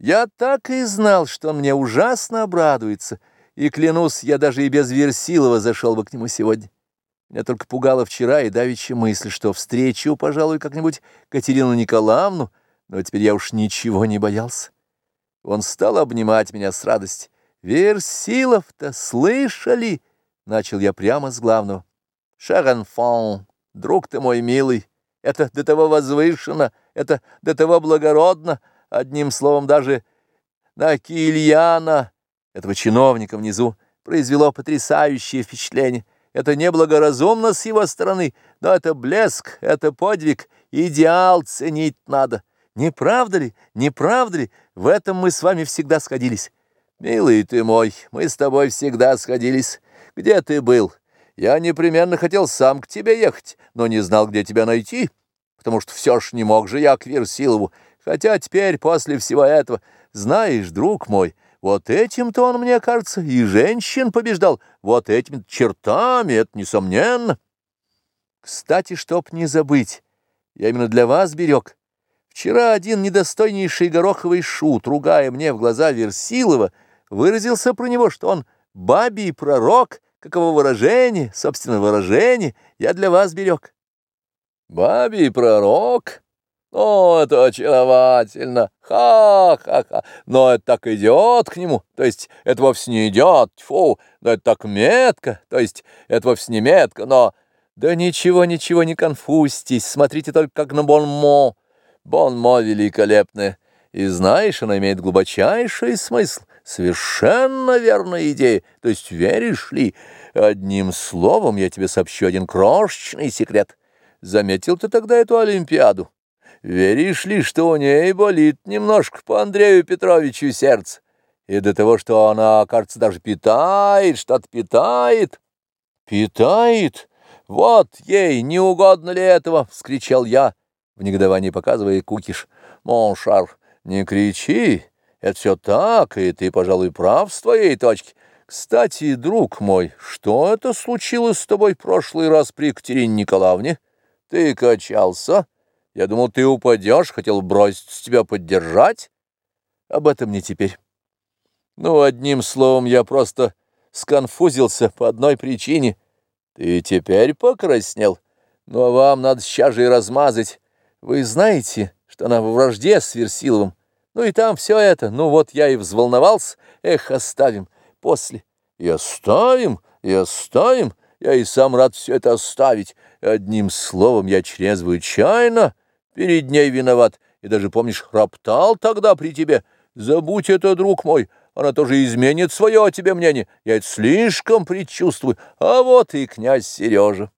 Я так и знал, что он мне ужасно обрадуется, и, клянусь, я даже и без Версилова зашел бы к нему сегодня. Меня только пугала вчера и давеча мысль, что встречу, пожалуй, как-нибудь Катерину Николаевну, но теперь я уж ничего не боялся. Он стал обнимать меня с радостью. «Версилов-то слышали?» — начал я прямо с главного. «Шаранфон, друг ты мой милый, это до того возвышенно, это до того благородно, одним словом, даже на Кильяна, этого чиновника внизу, произвело потрясающее впечатление. Это неблагоразумно с его стороны, но это блеск, это подвиг, идеал ценить надо. Не правда ли, не правда ли, в этом мы с вами всегда сходились. Милый ты мой, мы с тобой всегда сходились. Где ты был? Я непременно хотел сам к тебе ехать, но не знал, где тебя найти, потому что все ж не мог же я к Версилову. Хотя теперь, после всего этого, знаешь, друг мой, вот этим-то он, мне кажется, и женщин побеждал, вот этими чертами, это несомненно. Кстати, чтоб не забыть, я именно для вас берег. Вчера один недостойнейший гороховый шут, ругая мне в глаза Версилова, выразился про него, что он бабий пророк, каково выражение, собственно, выражение, я для вас берег. Бабий пророк? О, это очаровательно! Ха-ха-ха! Но это так идет к нему, то есть это вовсе не идет, фу, но это так метко, то есть это вовсе не метко, но... Да ничего, ничего, не конфузьтесь, смотрите только как на бонмо. Бонмо великолепное. И знаешь, она имеет глубочайший смысл, совершенно верная идея, то есть веришь ли? Одним словом, я тебе сообщу один крошечный секрет. Заметил ты тогда эту Олимпиаду? Веришь ли, что у ней болит немножко по Андрею Петровичу сердце? И до того, что она, кажется, даже питает, что-то питает. Питает? Вот ей, не угодно ли этого? — вскричал я, в негодовании показывая кукиш. Моншар, не кричи, это все так, и ты, пожалуй, прав с твоей точки. Кстати, друг мой, что это случилось с тобой прошлый раз при Екатерине Николаевне? Ты качался? Я думал, ты упадешь, хотел бросить тебя поддержать. Об этом не теперь. Ну, одним словом, я просто сконфузился по одной причине. Ты теперь покраснел. Ну, а вам надо сейчас же и размазать. Вы знаете, что она во вражде с Версиловым. Ну, и там все это. Ну, вот я и взволновался. Эх, оставим. После. И оставим, и оставим. Я и сам рад все это оставить. Одним словом, я чрезвычайно перед ней виноват. И даже, помнишь, роптал тогда при тебе. Забудь это, друг мой, она тоже изменит свое о тебе мнение. Я это слишком предчувствую. А вот и князь Сережа.